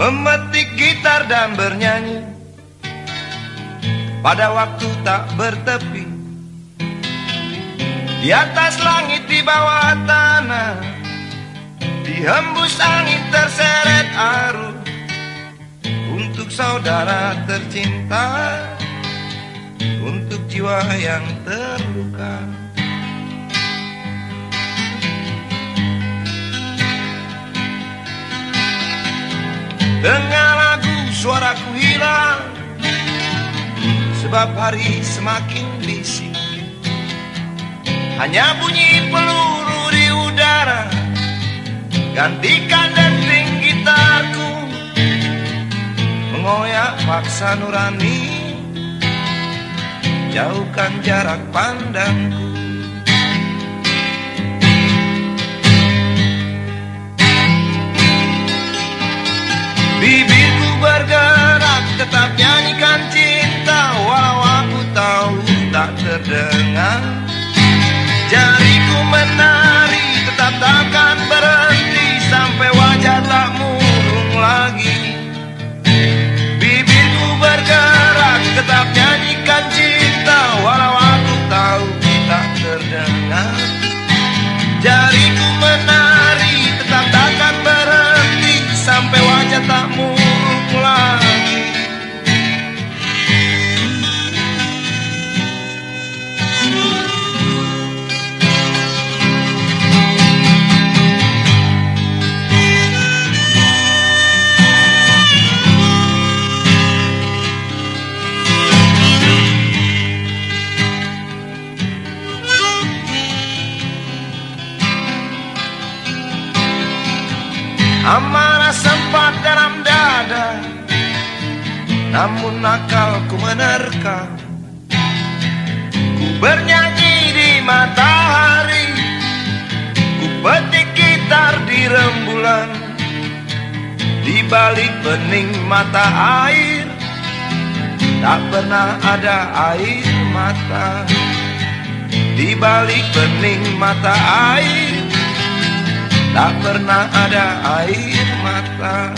Memetik gitar dan bernyanyi. Pada waktu tak bertepi Di atas langit di bawah tanah Dihembus angin terseret arus. Untuk saudara tercinta Untuk jiwa yang terluka Dengar lagu suaraku hilang. Sebab hari semakin bising Hanya bunyi peluru di udara. Gantikan denting gitarku. Mengoyak paksa nurani. Jauhkan jarak pandangku Bibirku bergerak tetap Amarah sempat dalam dada Namun akalku menerka. Ku bernyanyi di matahari Ku petik gitar di rembulan. Di balik bening mata air Tak pernah ada air mata. Di balik bening mata air Tak pernah ada air mata